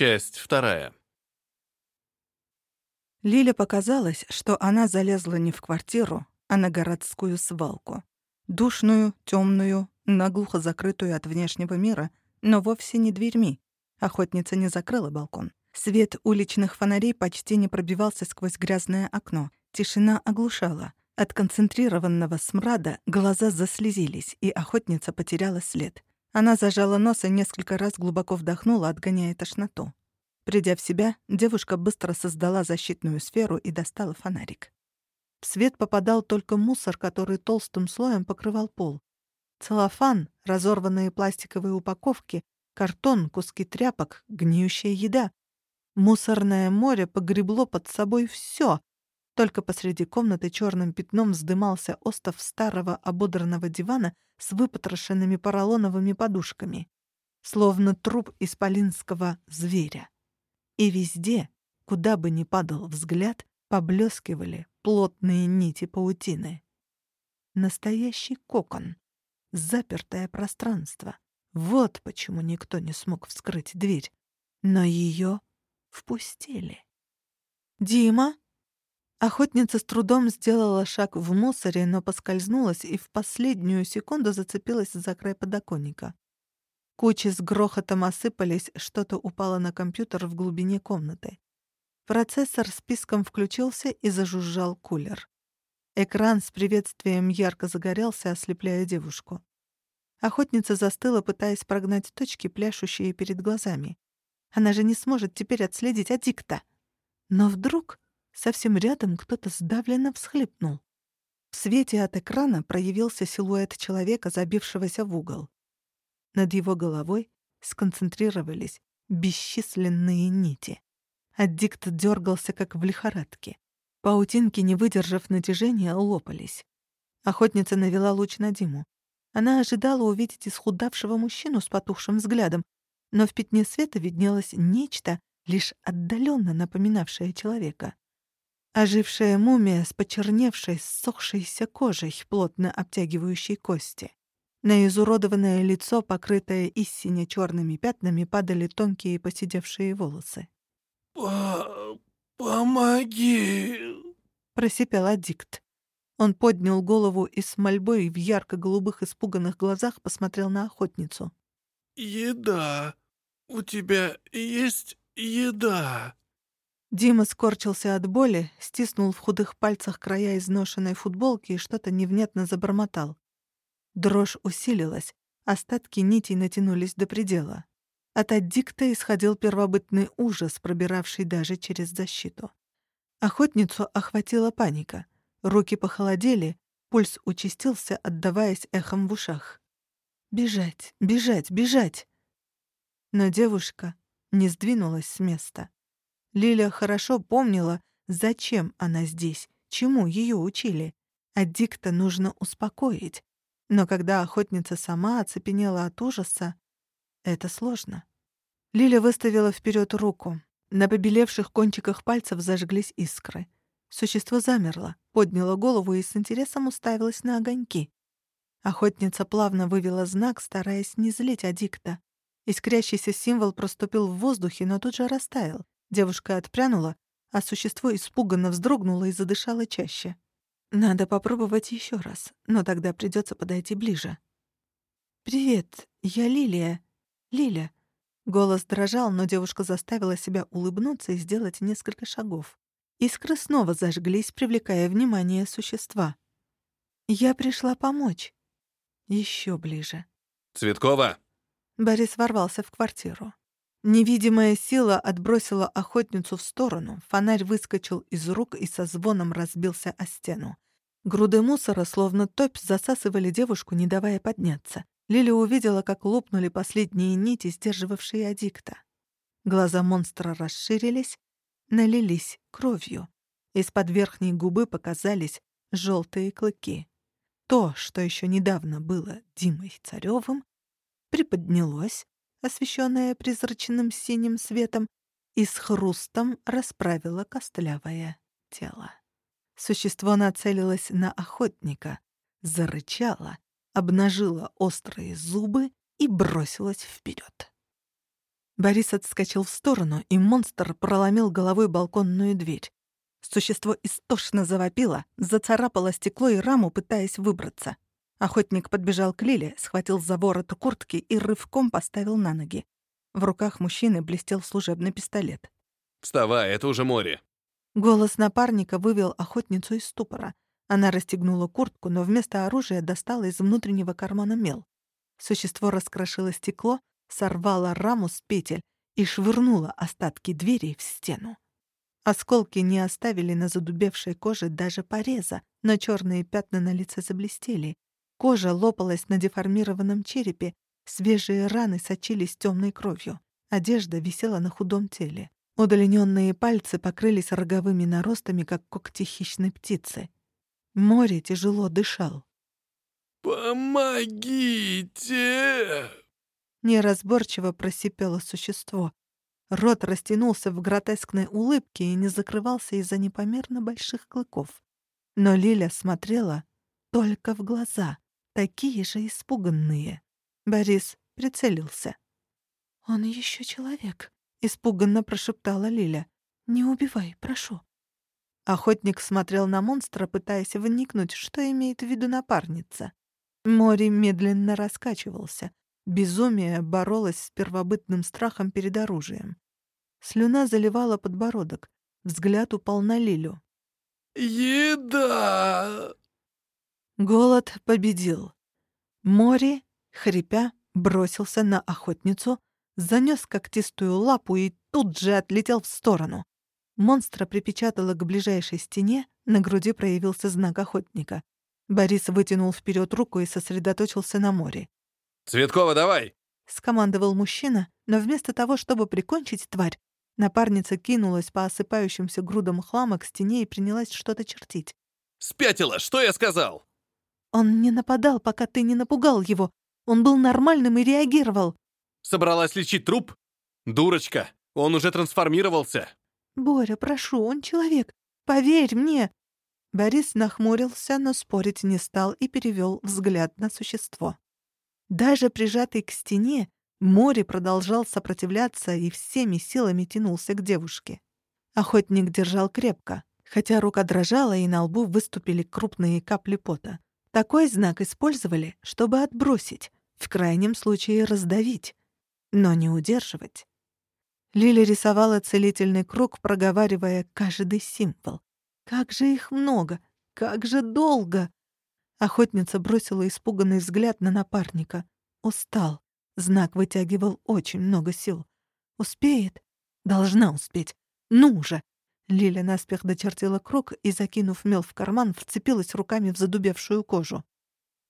Часть вторая. Лиле показалось, что она залезла не в квартиру, а на городскую свалку. Душную, темную, наглухо закрытую от внешнего мира, но вовсе не дверьми. Охотница не закрыла балкон. Свет уличных фонарей почти не пробивался сквозь грязное окно. Тишина оглушала. От концентрированного смрада глаза заслезились, и охотница потеряла след. Она зажала нос и несколько раз глубоко вдохнула, отгоняя тошноту. Придя в себя, девушка быстро создала защитную сферу и достала фонарик. В свет попадал только мусор, который толстым слоем покрывал пол. Целлофан, разорванные пластиковые упаковки, картон, куски тряпок, гниющая еда. Мусорное море погребло под собой все, только посреди комнаты черным пятном вздымался остов старого ободранного дивана с выпотрошенными поролоновыми подушками, словно труп исполинского зверя. И везде, куда бы ни падал взгляд, поблескивали плотные нити паутины. Настоящий кокон, запертое пространство. Вот почему никто не смог вскрыть дверь. Но ее впустили. «Дима?» Охотница с трудом сделала шаг в мусоре, но поскользнулась и в последнюю секунду зацепилась за край подоконника. Кучи с грохотом осыпались, что-то упало на компьютер в глубине комнаты. Процессор списком включился и зажужжал кулер. Экран с приветствием ярко загорелся, ослепляя девушку. Охотница застыла, пытаясь прогнать точки, пляшущие перед глазами. Она же не сможет теперь отследить аддикта. Но вдруг Совсем рядом кто-то сдавленно всхлипнул. В свете от экрана проявился силуэт человека, забившегося в угол. Над его головой сконцентрировались бесчисленные нити. Аддикт дергался, как в лихорадке. Паутинки, не выдержав натяжения, лопались. Охотница навела луч на Диму. Она ожидала увидеть исхудавшего мужчину с потухшим взглядом, но в пятне света виднелось нечто, лишь отдаленно напоминавшее человека. Ожившая мумия с почерневшей, ссохшейся кожей, плотно обтягивающей кости. На изуродованное лицо, покрытое истине черными пятнами, падали тонкие посидевшие волосы. По «Помоги!» — просипел аддикт. Он поднял голову и с мольбой в ярко-голубых испуганных глазах посмотрел на охотницу. «Еда! У тебя есть еда?» Дима скорчился от боли, стиснул в худых пальцах края изношенной футболки и что-то невнятно забормотал. Дрожь усилилась, остатки нитей натянулись до предела. От аддикта исходил первобытный ужас, пробиравший даже через защиту. Охотницу охватила паника. Руки похолодели, пульс участился, отдаваясь эхом в ушах. «Бежать, бежать, бежать!» Но девушка не сдвинулась с места. Лиля хорошо помнила, зачем она здесь, чему ее учили. А Дикта нужно успокоить. Но когда охотница сама оцепенела от ужаса, это сложно. Лиля выставила вперед руку. На побелевших кончиках пальцев зажглись искры. Существо замерло, подняло голову и с интересом уставилось на огоньки. Охотница плавно вывела знак, стараясь не злить Адикта. Искрящийся символ проступил в воздухе, но тут же растаял. Девушка отпрянула, а существо испуганно вздрогнуло и задышало чаще. Надо попробовать еще раз, но тогда придется подойти ближе. «Привет, я Лилия. Лиля». Голос дрожал, но девушка заставила себя улыбнуться и сделать несколько шагов. Искры снова зажглись, привлекая внимание существа. «Я пришла помочь». Еще ближе. «Цветкова!» Борис ворвался в квартиру. Невидимая сила отбросила охотницу в сторону, фонарь выскочил из рук и со звоном разбился о стену. Груды мусора, словно топь, засасывали девушку, не давая подняться. Лили увидела, как лопнули последние нити, сдерживавшие адикта. Глаза монстра расширились, налились кровью. Из-под верхней губы показались желтые клыки. То, что еще недавно было Димой Царевым, приподнялось, освещенная призрачным синим светом, и с хрустом расправила костлявое тело. Существо нацелилось на охотника, зарычало, обнажило острые зубы и бросилось вперед. Борис отскочил в сторону, и монстр проломил головой балконную дверь. Существо истошно завопило, зацарапало стекло и раму, пытаясь выбраться. Охотник подбежал к Лиле, схватил за ворот куртки и рывком поставил на ноги. В руках мужчины блестел служебный пистолет. Вставай, это уже море. Голос напарника вывел охотницу из ступора. Она расстегнула куртку, но вместо оружия достала из внутреннего кармана мел. Существо раскрошило стекло, сорвало раму с петель и швырнуло остатки двери в стену. Осколки не оставили на задубевшей коже даже пореза, но черные пятна на лице заблестели. Кожа лопалась на деформированном черепе, свежие раны сочились темной кровью. Одежда висела на худом теле. Удлиненные пальцы покрылись роговыми наростами, как когти хищной птицы. Море тяжело дышал. «Помогите!» Неразборчиво просипело существо. Рот растянулся в гротескной улыбке и не закрывался из-за непомерно больших клыков. Но Лиля смотрела только в глаза, такие же испуганные. Борис прицелился. «Он еще человек», — испуганно прошептала Лиля. «Не убивай, прошу». Охотник смотрел на монстра, пытаясь вникнуть, что имеет в виду напарница. Море медленно раскачивался. Безумие боролось с первобытным страхом перед оружием. Слюна заливала подбородок. Взгляд упал на Лилю. «Еда!» Голод победил. Море, хрипя, бросился на охотницу, занёс когтистую лапу и тут же отлетел в сторону. Монстра припечатало к ближайшей стене, на груди проявился знак охотника. Борис вытянул вперед руку и сосредоточился на море. Цветкова, давай! Скомандовал мужчина, но вместо того, чтобы прикончить тварь, напарница кинулась по осыпающимся грудам хлама к стене и принялась что-то чертить. Спятила, что я сказал? Он не нападал, пока ты не напугал его. Он был нормальным и реагировал. Собралась лечить труп? Дурочка, он уже трансформировался. Боря, прошу, он человек. Поверь мне. Борис нахмурился, но спорить не стал и перевел взгляд на существо. Даже прижатый к стене, море продолжал сопротивляться и всеми силами тянулся к девушке. Охотник держал крепко, хотя рука дрожала и на лбу выступили крупные капли пота. Такой знак использовали, чтобы отбросить, в крайнем случае раздавить, но не удерживать. Лиля рисовала целительный круг, проговаривая каждый символ. Как же их много! Как же долго! Охотница бросила испуганный взгляд на напарника. Устал. Знак вытягивал очень много сил. Успеет? Должна успеть. Ну же! Лиля наспех дочертила круг и, закинув мел в карман, вцепилась руками в задубевшую кожу.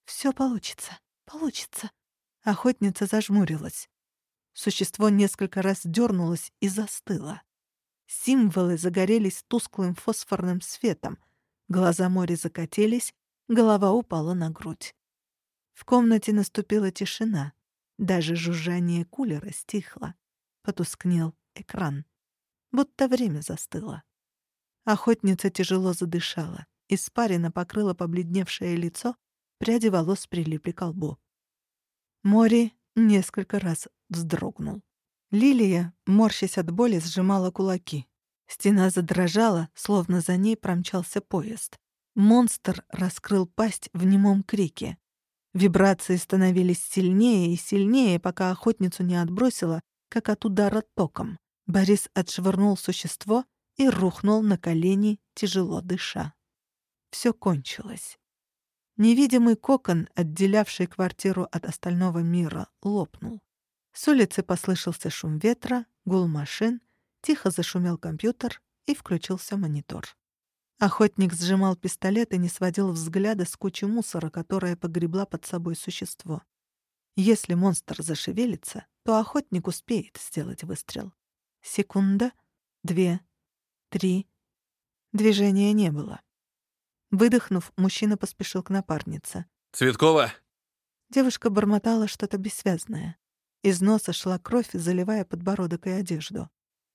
Все получится, получится. Охотница зажмурилась. Существо несколько раз дернулось и застыло. Символы загорелись тусклым фосфорным светом. Глаза моря закатились, Голова упала на грудь. В комнате наступила тишина. Даже жужжание кулера стихло. Потускнел экран. Будто время застыло. Охотница тяжело задышала. Испарина покрыла побледневшее лицо, пряди волос прилипли к лбу. Мори несколько раз вздрогнул. Лилия, морщась от боли, сжимала кулаки. Стена задрожала, словно за ней промчался поезд. Монстр раскрыл пасть в немом крике. Вибрации становились сильнее и сильнее, пока охотницу не отбросило, как от удара током. Борис отшвырнул существо и рухнул на колени, тяжело дыша. Все кончилось. Невидимый кокон, отделявший квартиру от остального мира, лопнул. С улицы послышался шум ветра, гул машин, тихо зашумел компьютер и включился монитор. Охотник сжимал пистолет и не сводил взгляда с кучи мусора, которая погребла под собой существо. Если монстр зашевелится, то охотник успеет сделать выстрел. Секунда, две, три. Движения не было. Выдохнув, мужчина поспешил к напарнице. «Цветкова!» Девушка бормотала что-то бессвязное. Из носа шла кровь, заливая подбородок и одежду.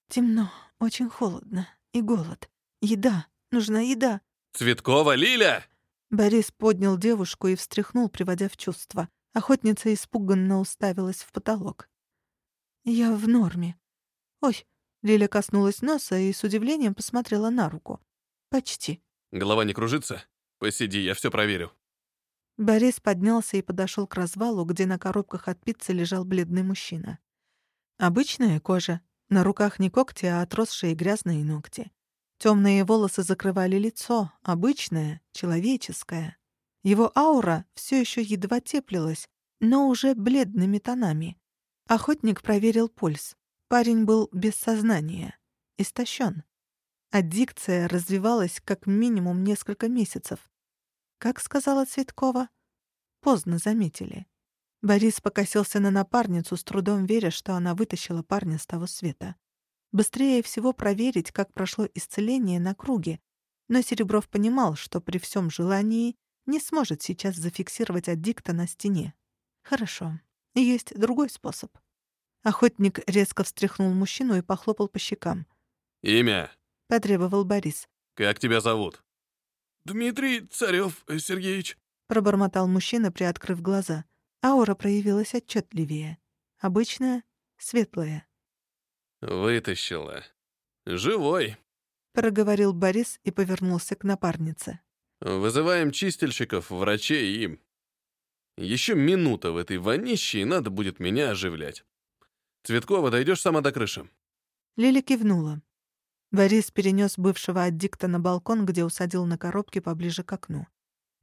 Темно, очень холодно. И голод. Еда. Нужна еда». «Цветкова, Лиля!» Борис поднял девушку и встряхнул, приводя в чувство. Охотница испуганно уставилась в потолок. «Я в норме». «Ой», — Лиля коснулась носа и с удивлением посмотрела на руку. «Почти». Голова не кружится? Посиди, я все проверю. Борис поднялся и подошел к развалу, где на коробках от пиццы лежал бледный мужчина. Обычная кожа. На руках не когти, а отросшие грязные ногти. Темные волосы закрывали лицо, обычное, человеческое. Его аура все еще едва теплилась, но уже бледными тонами. Охотник проверил пульс. Парень был без сознания, истощен. Аддикция развивалась как минимум несколько месяцев. Как сказала Цветкова, поздно заметили. Борис покосился на напарницу, с трудом веря, что она вытащила парня с того света. Быстрее всего проверить, как прошло исцеление на круге, но Серебров понимал, что при всем желании не сможет сейчас зафиксировать аддикта на стене. Хорошо, есть другой способ. Охотник резко встряхнул мужчину и похлопал по щекам. «Имя?» — потребовал Борис. «Как тебя зовут?» «Дмитрий Царев Сергеевич», — пробормотал мужчина, приоткрыв глаза. Аура проявилась отчетливее. Обычная, светлая. «Вытащила. Живой», — проговорил Борис и повернулся к напарнице. «Вызываем чистильщиков, врачей и...» «Еще минута в этой вонище, и надо будет меня оживлять. Цветкова, дойдешь сама до крыши?» Лиля кивнула. Борис перенес бывшего аддикта на балкон, где усадил на коробке поближе к окну.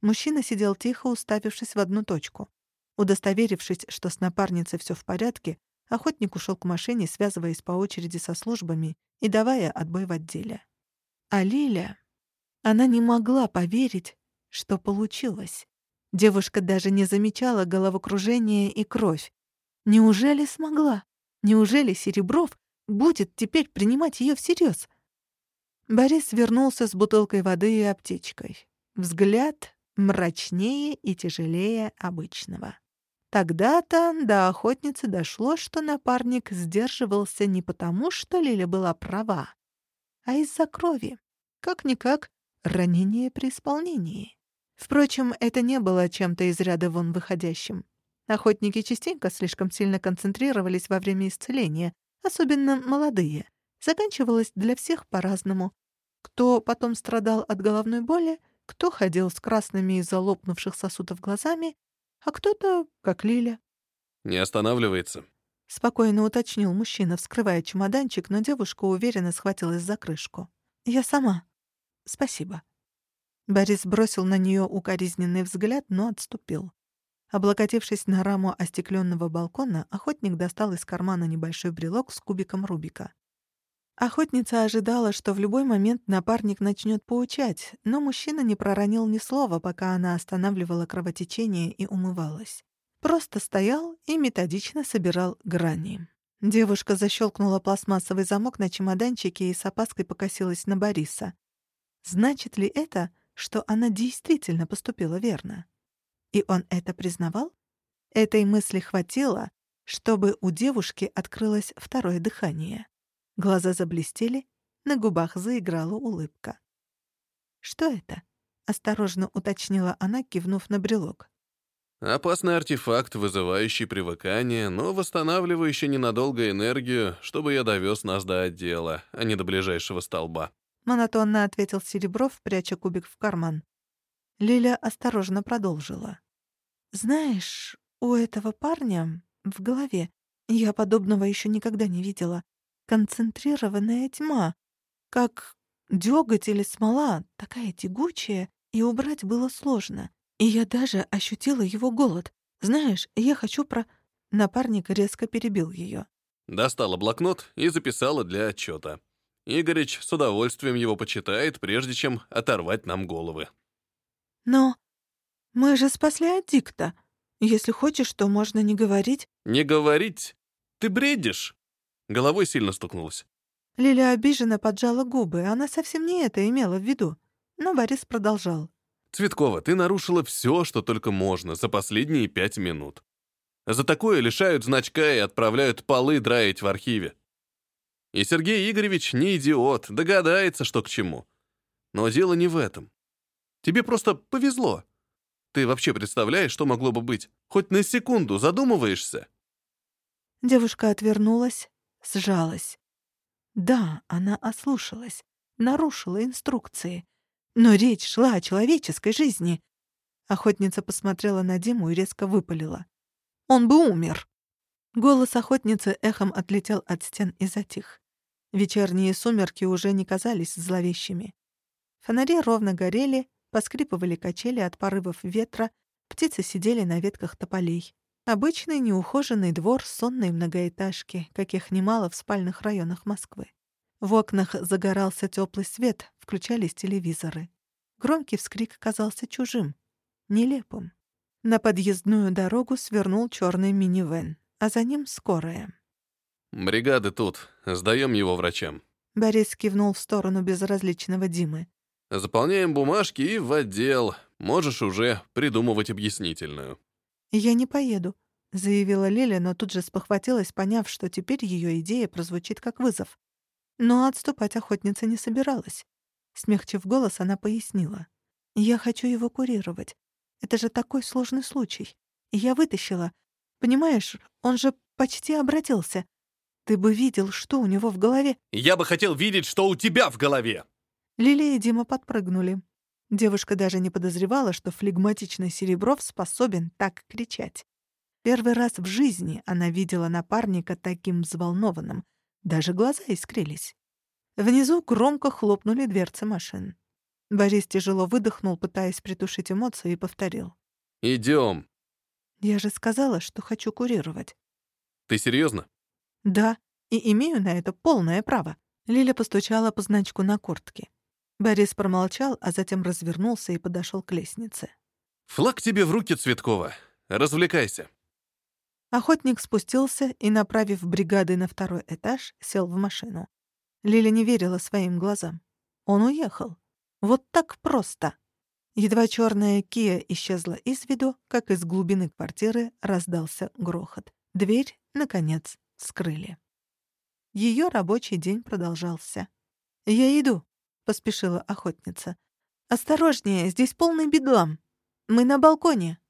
Мужчина сидел тихо, уставившись в одну точку. Удостоверившись, что с напарницей все в порядке, охотник ушел к машине, связываясь по очереди со службами и давая отбой в отделе. А Лиля... Она не могла поверить, что получилось. Девушка даже не замечала головокружение и кровь. Неужели смогла? Неужели Серебров будет теперь принимать ее всерьез? Борис вернулся с бутылкой воды и аптечкой. Взгляд мрачнее и тяжелее обычного. Тогда-то до охотницы дошло, что напарник сдерживался не потому, что Лиля была права, а из-за крови. Как-никак, ранение при исполнении. Впрочем, это не было чем-то из ряда вон выходящим. Охотники частенько слишком сильно концентрировались во время исцеления, особенно молодые. Заканчивалось для всех по-разному. Кто потом страдал от головной боли, кто ходил с красными из-за лопнувших сосудов глазами, а кто-то, как Лиля. «Не останавливается», — спокойно уточнил мужчина, вскрывая чемоданчик, но девушка уверенно схватилась за крышку. «Я сама. Спасибо». Борис бросил на нее укоризненный взгляд, но отступил. Облокотившись на раму остекленного балкона, охотник достал из кармана небольшой брелок с кубиком Рубика. Охотница ожидала, что в любой момент напарник начнет поучать, но мужчина не проронил ни слова, пока она останавливала кровотечение и умывалась. Просто стоял и методично собирал грани. Девушка защелкнула пластмассовый замок на чемоданчике и с опаской покосилась на Бориса. Значит ли это, что она действительно поступила верно? И он это признавал? Этой мысли хватило, чтобы у девушки открылось второе дыхание. Глаза заблестели, на губах заиграла улыбка. «Что это?» — осторожно уточнила она, кивнув на брелок. «Опасный артефакт, вызывающий привыкание, но восстанавливающий ненадолго энергию, чтобы я довез нас до отдела, а не до ближайшего столба». Монотонно ответил Серебров, пряча кубик в карман. Лиля осторожно продолжила. «Знаешь, у этого парня в голове я подобного еще никогда не видела концентрированная тьма, как дёготь или смола, такая тягучая, и убрать было сложно. И я даже ощутила его голод. Знаешь, я хочу про... Напарник резко перебил ее. Достала блокнот и записала для отчета. Игорич с удовольствием его почитает, прежде чем оторвать нам головы. «Но мы же спасли от дикта. Если хочешь, то можно не говорить». «Не говорить? Ты бредишь?» Головой сильно стукнулась. Лиля обиженно поджала губы, она совсем не это имела в виду. Но Борис продолжал. «Цветкова, ты нарушила все, что только можно, за последние пять минут. За такое лишают значка и отправляют полы драить в архиве. И Сергей Игоревич не идиот, догадается, что к чему. Но дело не в этом. Тебе просто повезло. Ты вообще представляешь, что могло бы быть? Хоть на секунду задумываешься?» Девушка отвернулась, сжалась. Да, она ослушалась, нарушила инструкции. Но речь шла о человеческой жизни. Охотница посмотрела на Диму и резко выпалила. «Он бы умер!» Голос охотницы эхом отлетел от стен и затих. Вечерние сумерки уже не казались зловещими. Фонари ровно горели, поскрипывали качели от порывов ветра, птицы сидели на ветках тополей. Обычный неухоженный двор сонной многоэтажки, каких немало в спальных районах Москвы. В окнах загорался теплый свет, включались телевизоры. Громкий вскрик казался чужим, нелепым. На подъездную дорогу свернул черный минивэн, а за ним скорая. «Бригады тут. Сдаем его врачам». Борис кивнул в сторону безразличного Димы. «Заполняем бумажки и в отдел. Можешь уже придумывать объяснительную». «Я не поеду», — заявила Лиля, но тут же спохватилась, поняв, что теперь ее идея прозвучит как вызов. Но отступать охотница не собиралась. Смягчив голос, она пояснила. «Я хочу его курировать. Это же такой сложный случай. Я вытащила. Понимаешь, он же почти обратился. Ты бы видел, что у него в голове». «Я бы хотел видеть, что у тебя в голове!» Лилия и Дима подпрыгнули. Девушка даже не подозревала, что флегматичный Серебров способен так кричать. Первый раз в жизни она видела напарника таким взволнованным. Даже глаза искрились. Внизу громко хлопнули дверцы машин. Борис тяжело выдохнул, пытаясь притушить эмоции, и повторил. «Идем». «Я же сказала, что хочу курировать». «Ты серьезно? «Да, и имею на это полное право». Лиля постучала по значку на куртке. Борис промолчал, а затем развернулся и подошел к лестнице. «Флаг тебе в руки, Цветкова. Развлекайся». Охотник спустился и, направив бригады на второй этаж, сел в машину. Лиля не верила своим глазам. Он уехал. Вот так просто. Едва черная Кия исчезла из виду, как из глубины квартиры раздался грохот. Дверь, наконец, скрыли. Ее рабочий день продолжался. «Я иду», — поспешила охотница. «Осторожнее, здесь полный бедлам. Мы на балконе».